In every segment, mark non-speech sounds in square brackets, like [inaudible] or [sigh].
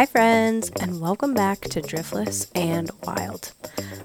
Hi, friends, and welcome back to Driftless and Wild.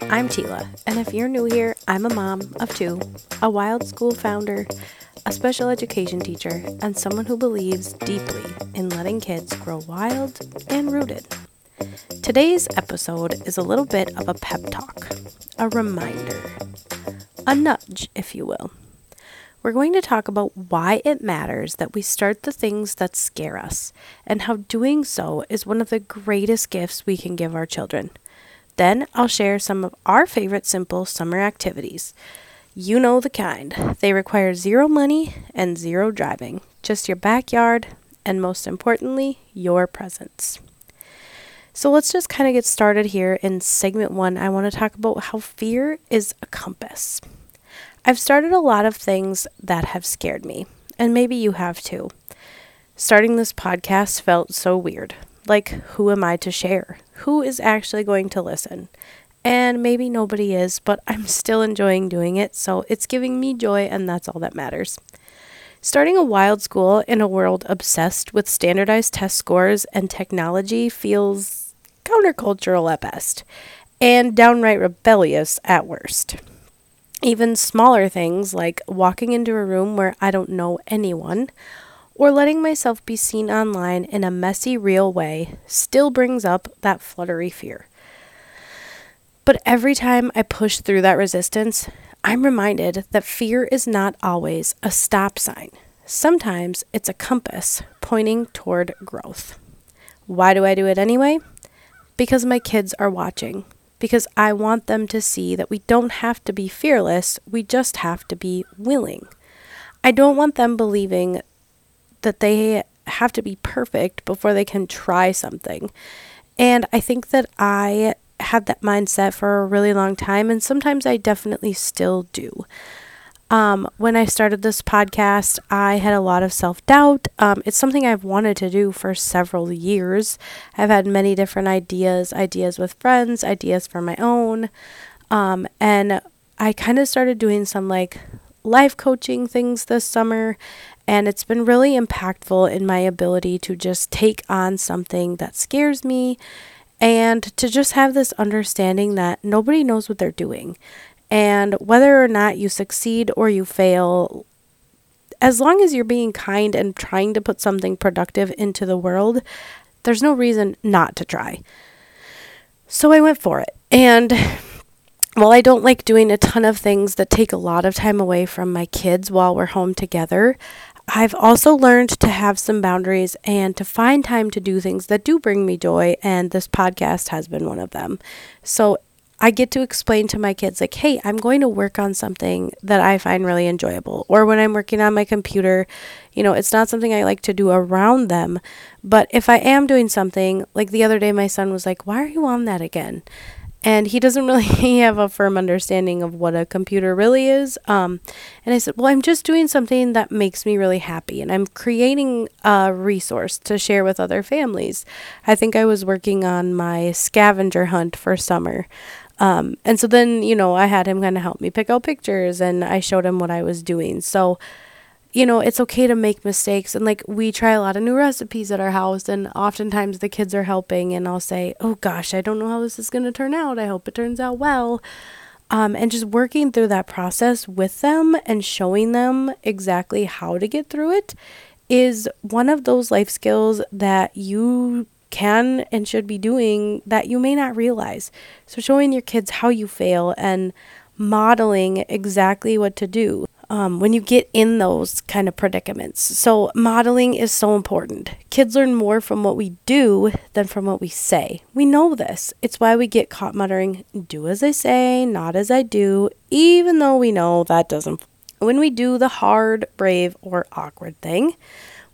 I'm Tila, and if you're new here, I'm a mom of two, a wild school founder, a special education teacher, and someone who believes deeply in letting kids grow wild and rooted. Today's episode is a little bit of a pep talk, a reminder, a nudge, if you will we're going to talk about why it matters that we start the things that scare us and how doing so is one of the greatest gifts we can give our children. Then I'll share some of our favorite simple summer activities. You know the kind. They require zero money and zero driving, just your backyard, and most importantly, your presence. So let's just kind of get started here in segment one. I want to talk about how fear is a compass. I've started a lot of things that have scared me, and maybe you have too. Starting this podcast felt so weird. Like, who am I to share? Who is actually going to listen? And maybe nobody is, but [laughs] I'm still enjoying doing it, so it's giving me joy, and that's all that matters. Starting a wild school in a world obsessed with standardized test scores and technology feels countercultural at best, and downright rebellious at worst. Even smaller things like walking into a room where I don't know anyone or letting myself be seen online in a messy, real way still brings up that fluttery fear. But every time I push through that resistance, I'm reminded that fear is not always a stop sign. Sometimes it's a compass pointing toward growth. Why do I do it anyway? Because my kids are watching because I want them to see that we don't have to be fearless, we just have to be willing. I don't want them believing that they have to be perfect before they can try something. And I think that I had that mindset for a really long time, and sometimes I definitely still do. Um, when I started this podcast, I had a lot of self doubt. Um, it's something I've wanted to do for several years. I've had many different ideas ideas with friends, ideas for my own. Um, and I kind of started doing some like life coaching things this summer. And it's been really impactful in my ability to just take on something that scares me and to just have this understanding that nobody knows what they're doing and whether or not you succeed or you fail, as long as you're being kind and trying to put something productive into the world, there's no reason not to try. So I went for it. And while I don't like doing a ton of things that take a lot of time away from my kids while we're home together, I've also learned to have some boundaries and to find time to do things that do bring me joy, and this podcast has been one of them. So I get to explain to my kids, like, hey, I'm going to work on something that I find really enjoyable. Or when I'm working on my computer, you know, it's not something I like to do around them. But if I am doing something, like the other day, my son was like, why are you on that again? And he doesn't [laughs] really have a firm understanding of what a computer really is. Um, and I said, Well, I'm just doing something that makes me really happy. And I'm creating a resource to share with other families. I think I was working on my scavenger hunt for summer. Um, and so then, you know, I had him kind of help me pick out pictures and I showed him what I was doing. So, you know, it's okay to make mistakes. And like we try a lot of new recipes at our house, and oftentimes the kids are helping, and I'll say, Oh gosh, I don't know how this is going to turn out. I hope it turns out well. Um, and just working through that process with them and showing them exactly how to get through it is one of those life skills that you can and should be doing that you may not realize. So, showing your kids how you fail and modeling exactly what to do um, when you get in those kind of predicaments. So, modeling is so important. Kids learn more from what we do than from what we say. We know this. It's why we get caught muttering, do as I say, not as I do, even though we know that doesn't. When we do the hard, brave, or awkward thing,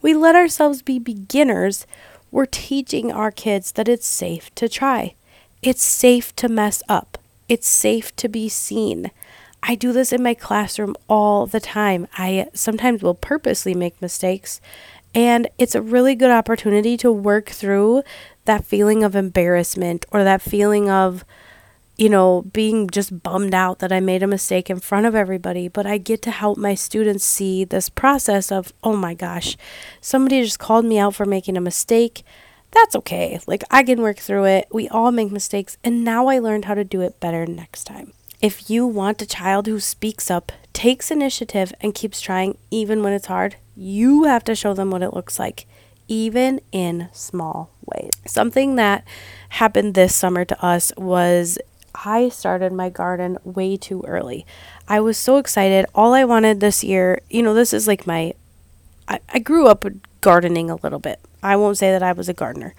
we let ourselves be beginners we're teaching our kids that it's safe to try. It's safe to mess up. It's safe to be seen. I do this in my classroom all the time. I sometimes will purposely make mistakes, and it's a really good opportunity to work through that feeling of embarrassment or that feeling of, you know, being just bummed out that I made a mistake in front of everybody, but I get to help my students see this process of, oh my gosh, somebody just called me out for making a mistake. That's okay. Like, I can work through it. We all make mistakes. And now I learned how to do it better next time. If you want a child who speaks up, takes initiative, and keeps trying even when it's hard, you have to show them what it looks like, even in small ways. Something that happened this summer to us was I started my garden way too early. I was so excited. All I wanted this year, you know, this is like my. I, I grew up gardening a little bit. I won't say that I was a gardener.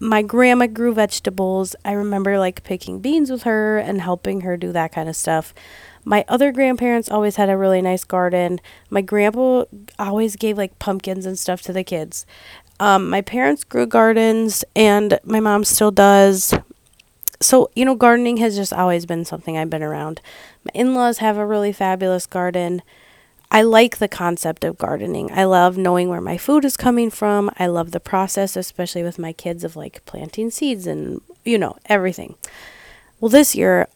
My grandma grew vegetables. I remember like picking beans with her and helping her do that kind of stuff. My other grandparents always had a really nice garden. My grandpa always gave like pumpkins and stuff to the kids. Um, my parents grew gardens, and my mom still does so you know gardening has just always been something i've been around my in-laws have a really fabulous garden i like the concept of gardening i love knowing where my food is coming from i love the process especially with my kids of like planting seeds and you know everything well this year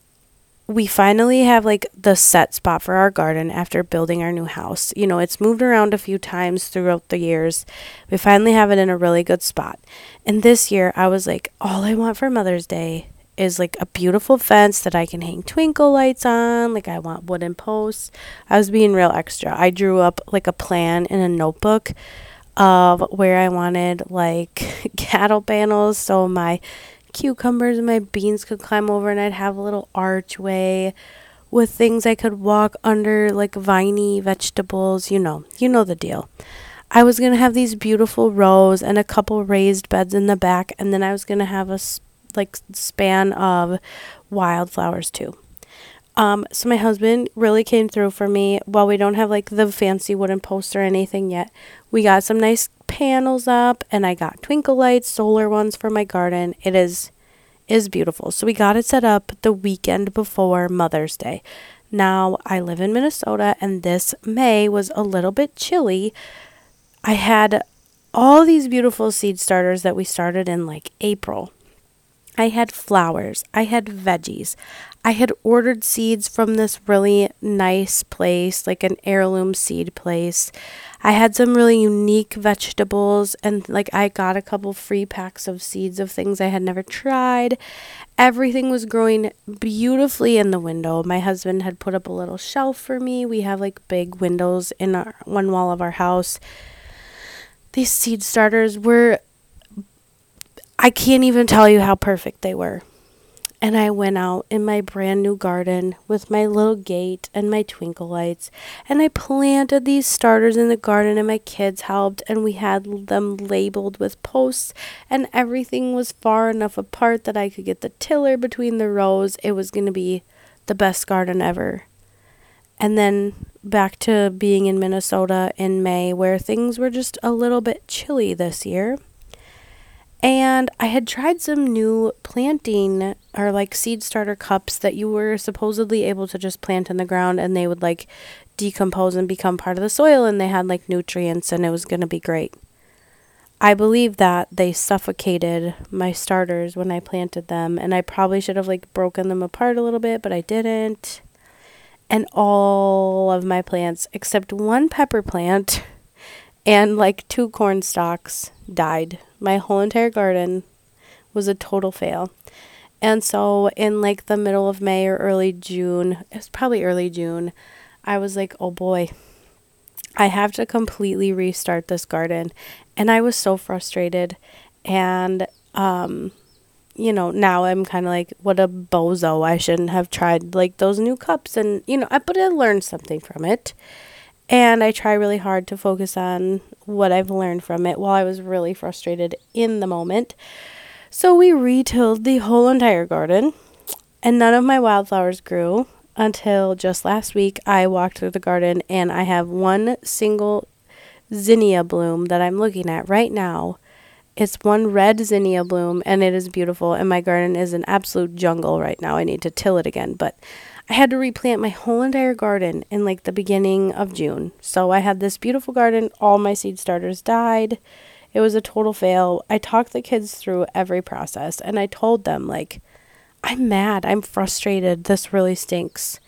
we finally have like the set spot for our garden after building our new house. You know, it's moved around a few times throughout the years. We finally have it in a really good spot. And this year I was like, all I want for Mother's Day is like a beautiful fence that I can hang twinkle lights on. Like I want wooden posts. I was being real extra. I drew up like a plan in a notebook of where I wanted like [laughs] cattle panels so my cucumbers and my beans could climb over and I'd have a little archway with things I could walk under like viney vegetables, you know. You know the deal. I was going to have these beautiful rows and a couple raised beds in the back and then I was going to have a sp- like span of wildflowers too. Um, so my husband really came through for me. While we don't have like the fancy wooden posts or anything yet, we got some nice panels up, and I got twinkle lights, solar ones for my garden. It is is beautiful. So we got it set up the weekend before Mother's Day. Now I live in Minnesota, and this May was a little bit chilly. I had all these beautiful seed starters that we started in like April I had flowers. I had veggies. I had ordered seeds from this really nice place, like an heirloom seed place. I had some really unique vegetables, and like I got a couple free packs of seeds of things I had never tried. Everything was growing beautifully in the window. My husband had put up a little shelf for me. We have like big windows in our, one wall of our house. These seed starters were I can't even tell you how perfect they were. And I went out in my brand new garden with my little gate and my twinkle lights, and I planted these starters in the garden, and my kids helped, and we had them labeled with posts, and everything was far enough apart that I could get the tiller between the rows. It was going to be the best garden ever. And then back to being in Minnesota in May, where things were just a little bit chilly this year and I had tried some new planting or like seed starter cups that you were supposedly able to just plant in the ground and they would like decompose and become part of the soil and they had like nutrients and it was going to be great. I believe that they suffocated my starters when I planted them and I probably should have like broken them apart a little bit, but I didn't. And all of my plants except one pepper plant [laughs] and like two corn stalks died my whole entire garden was a total fail. And so in like the middle of May or early June, it was probably early June, I was like, "Oh boy, I have to completely restart this garden." And I was so frustrated and um you know, now I'm kind of like, what a bozo. I shouldn't have tried like those new cups and, you know, I, but I learned something from it. And I try really hard to focus on what I've learned from it while I was really frustrated in the moment. So we retilled the whole entire garden, and none of my wildflowers grew until just last week. I walked through the garden and I have one single zinnia bloom that I'm looking at right now. It's one red zinnia bloom and it is beautiful, and my garden is an absolute jungle right now. I need to till it again, but I had to replant my whole entire garden in like the beginning of June. So I had this beautiful garden. All my seed starters died. It was a total fail. I talked the kids through every process and I told them, like, I'm mad. I'm frustrated. This really stinks.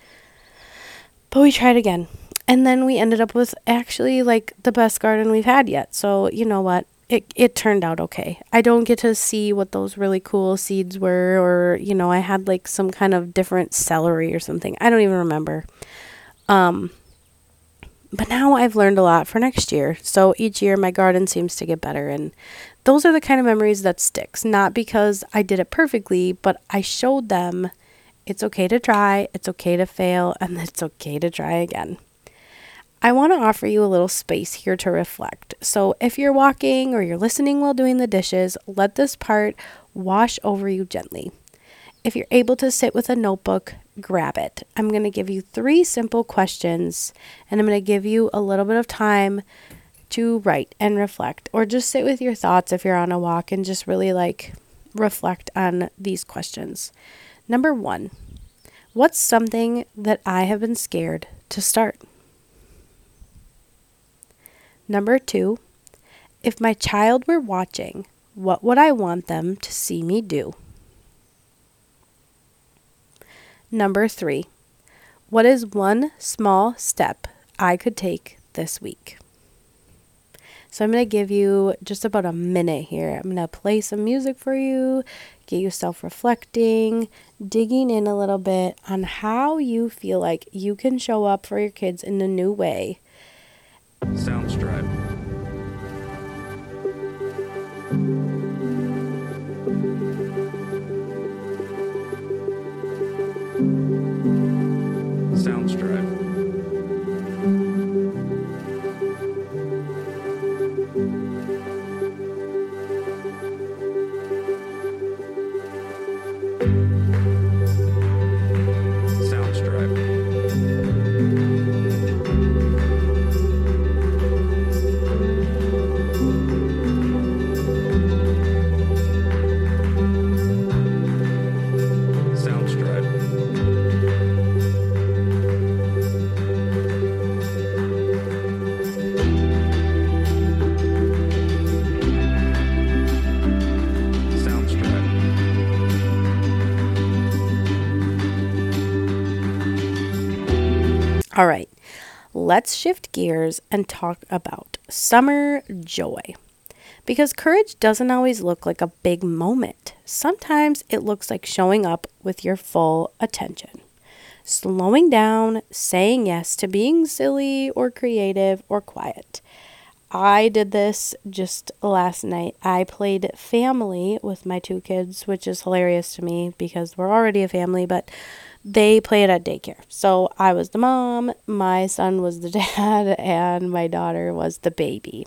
But we tried again. And then we ended up with actually like the best garden we've had yet. So, you know what? it it turned out okay. I don't get to see what those really cool seeds were or you know, I had like some kind of different celery or something. I don't even remember. Um but now I've learned a lot for next year. So each year my garden seems to get better and those are the kind of memories that sticks, not because I did it perfectly, but I showed them it's okay to try, it's okay to fail, and it's okay to try again. I want to offer you a little space here to reflect. So, if you're walking or you're listening while doing the dishes, let this part wash over you gently. If you're able to sit with a notebook, grab it. I'm going to give you three simple questions and I'm going to give you a little bit of time to write and reflect, or just sit with your thoughts if you're on a walk and just really like reflect on these questions. Number one, what's something that I have been scared to start? Number two, if my child were watching, what would I want them to see me do? Number three, what is one small step I could take this week? So I'm going to give you just about a minute here. I'm going to play some music for you, get yourself reflecting, digging in a little bit on how you feel like you can show up for your kids in a new way. Sounds let's shift gears and talk about summer joy. Because courage doesn't always look like a big moment. Sometimes it looks like showing up with your full attention. Slowing down, saying yes to being silly or creative or quiet. I did this just last night. I played family with my two kids, which is hilarious to me because we're already a family, but they played at daycare. So I was the mom, my son was the [laughs] dad, and my daughter was the baby.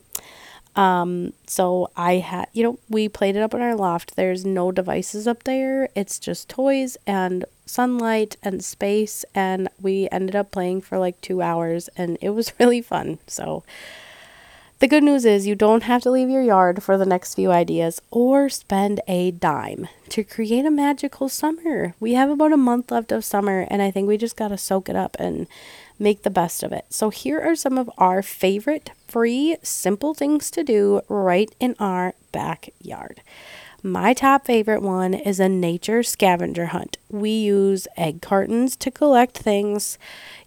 Um, so I had, you know, we played it up in our loft. There's no devices up there, it's just toys and sunlight and space. And we ended up playing for like two hours, and it was [laughs] really fun. So, the good news is you don't have to leave your yard for the next few ideas or spend a dime to create a magical summer. We have about a month left of summer, and I think we just got to soak it up and make the best of it. So, here are some of our favorite free, simple things to do right in our backyard. My top favorite one is a nature scavenger hunt. We use egg cartons to collect things.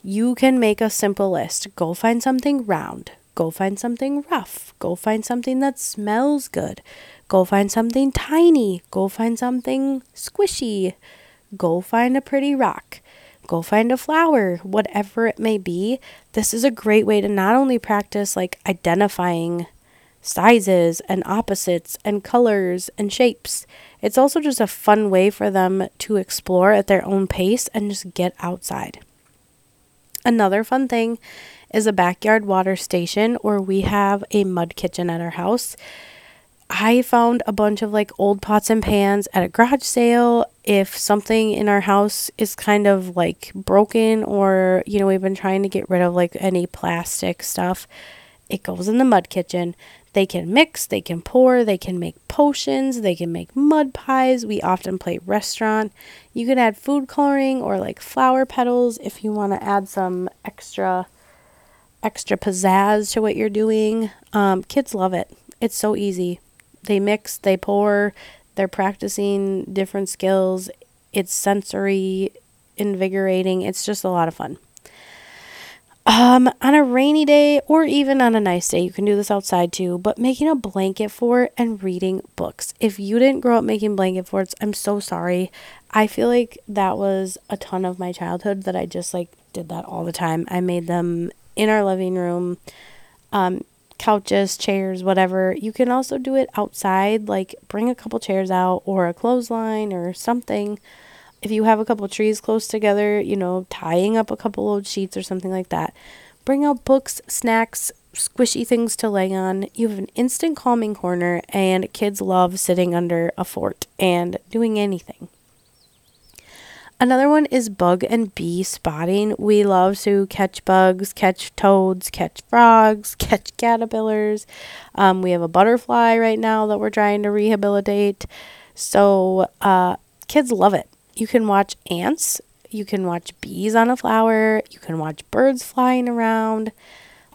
You can make a simple list. Go find something round Go find something rough. Go find something that smells good. Go find something tiny. Go find something squishy. Go find a pretty rock. Go find a flower, whatever it may be. This is a great way to not only practice like identifying sizes and opposites and colors and shapes. It's also just a fun way for them to explore at their own pace and just get outside. Another fun thing is a backyard water station or we have a mud kitchen at our house. I found a bunch of like old pots and pans at a garage sale. If something in our house is kind of like broken or, you know, we've been trying to get rid of like any plastic stuff, it goes in the mud kitchen. They can mix, they can pour, they can make potions, they can make mud pies. We often play restaurant. You can add food coloring or like flower petals if you want to add some extra extra pizzazz to what you're doing. Um, kids love it. It's so easy. They mix, they pour, they're practicing different skills. It's sensory, invigorating. It's just a lot of fun. Um, on a rainy day or even on a nice day, you can do this outside too, but making a blanket fort and reading books. If you didn't grow up making blanket forts, I'm so sorry. I feel like that was a ton of my childhood that I just like did that all the time. I made them in our living room, um, couches, chairs, whatever. You can also do it outside, like bring a couple chairs out or a clothesline or something. If you have a couple trees close together, you know, tying up a couple old sheets or something like that. Bring out books, snacks, squishy things to lay on. You have an instant calming corner, and kids love sitting under a fort and doing anything. Another one is bug and bee spotting. We love to catch bugs, catch toads, catch frogs, [laughs] catch caterpillars. Um, we have a butterfly right now that we're trying to rehabilitate. So uh, kids love it. You can watch ants, you can watch bees on a flower, you can watch birds flying around,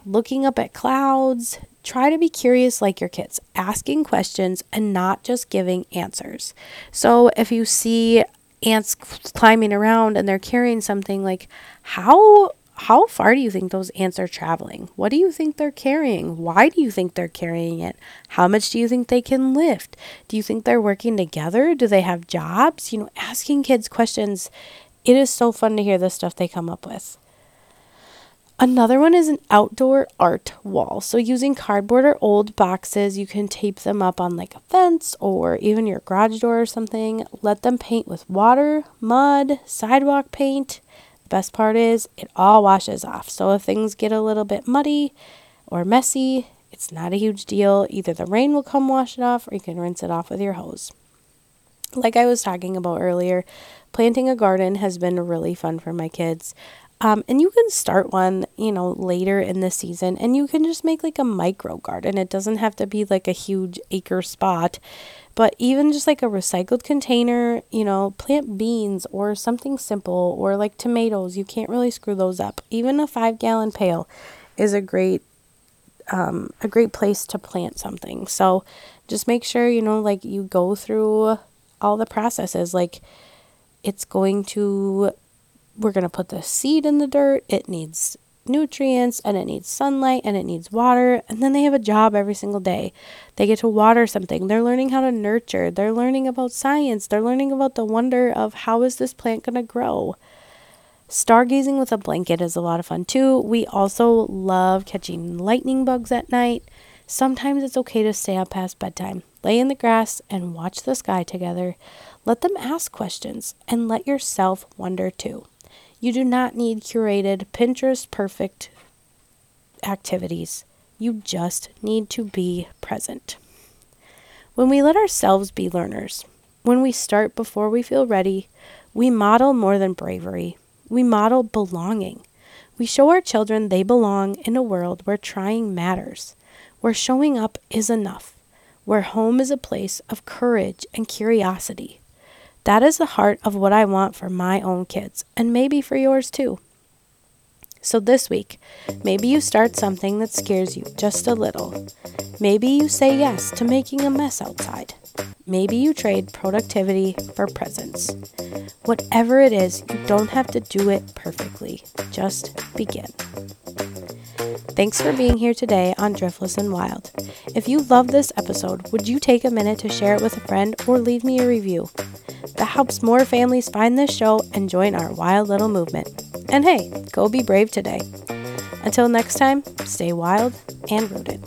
looking up at clouds. Try to be curious like your kids, asking questions and not just giving answers. So if you see ants climbing around and they're carrying something like how how far do you think those ants are traveling? What do you think they're carrying? Why do you think they're carrying it? How much do you think they can lift? Do you think they're working together? Do they have jobs? You know, asking kids questions. It is so fun to hear the stuff they come up with. Another one is an outdoor art wall. So, using cardboard or old boxes, you can tape them up on like a fence or even your garage door or something. Let them paint with water, mud, sidewalk paint. The best part is it all washes off. So, if things get a little bit muddy or messy, it's not a huge deal. Either the rain will come wash it off or you can rinse it off with your hose. Like I was talking about earlier, planting a garden has been really fun for my kids. Um, and you can start one, you know, later in the season and you can just make like a micro garden. It doesn't have to be like a huge acre spot, but even just like a recycled container, you know, plant beans or something simple or like tomatoes. You can't really screw those up. Even a five gallon pail is a great um, a great place to plant something. So just make sure, you know, like you go through all the processes. Like it's going to we're going to put the seed in the dirt. It needs nutrients and it needs sunlight and it needs water. And then they have a job every single day. They get to water something. They're learning how to nurture. They're learning about science. They're learning about the wonder of how is this plant going to grow. Stargazing with a blanket is a lot of fun too. We also love catching lightning bugs at night. Sometimes it's okay to stay up past bedtime. Lay in the grass and watch the sky together. Let them ask questions and let yourself wonder too. You do not need curated, Pinterest perfect activities. You just need to be present. When we let ourselves be learners, when we start before we feel ready, we model more than bravery. We model belonging. We show our children they belong in a world where trying matters, where showing up is enough, where home is a place of courage and curiosity, that is the heart of what I want for my own kids, and maybe for yours too. So this week, maybe you start something that scares you just a little. Maybe you say yes to making a mess outside. Maybe you trade productivity for presence. Whatever it is, you don't have to do it perfectly. Just begin. Thanks for being here today on Driftless and Wild. If you love this episode, would you take a minute to share it with a friend or leave me a review? that helps more families find this show and join our wild little movement. And hey, go be brave today. Until next time, stay wild and rooted.